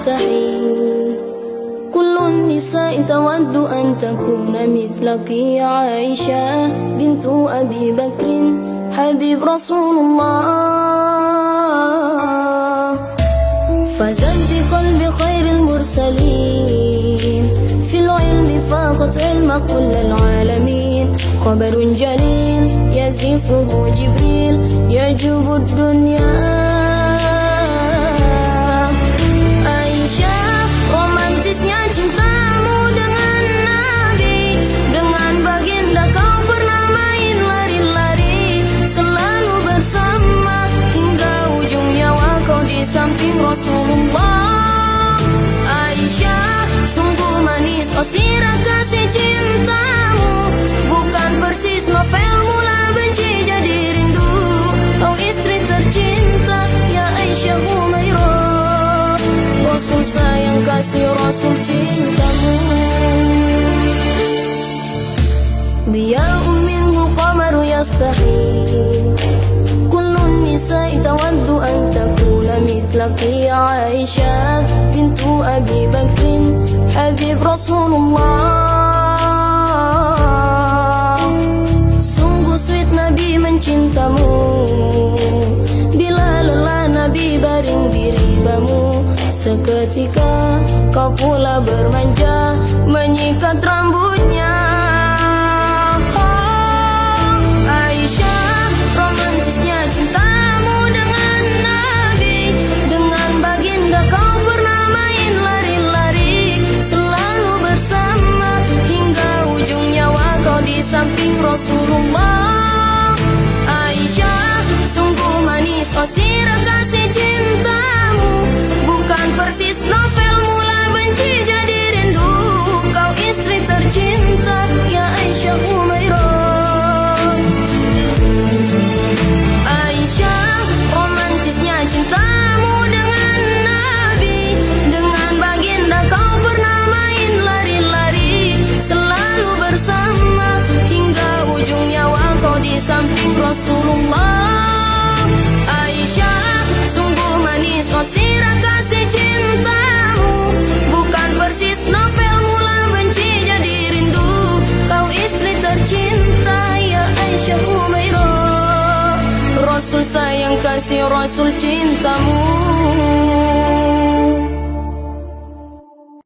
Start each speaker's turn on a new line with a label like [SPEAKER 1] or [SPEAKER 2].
[SPEAKER 1] مستحيل. كل النساء تود أن تكون مثلك يا عائشة بنت أبي بكر حبيب رسول الله. فزد بقلب خير المرسلين. في العلم فاقت علم كل العالمين. خبر جليل يزفه جبريل يجوب الدنيا. Rasulullah Aisyah sungguh manis oh sirah kasih cintamu Bukan persis novel mula benci jadi rindu Oh istri tercinta ya Aisyah Humairah Rasul sayang kasih Rasul cintamu Dia minhu qamaru yastahil. Kullu nisa'i tawaddu an takuna مثلك يا عائشة بنت أبي بكر حبيب رسول الله Sungguh sweet Nabi mencintamu Bila lelah Nabi baring di ribamu Seketika kau pula bermanja Menyikat rambutnya samping Rasulullah Rasulullah Aisyah sungguh manis oh sirah kasih cintamu. Bukan persis novel mula benci jadi rindu. Kau istri tercinta ya Aisyah Umairah Rasul sayang kasih Rasul cintamu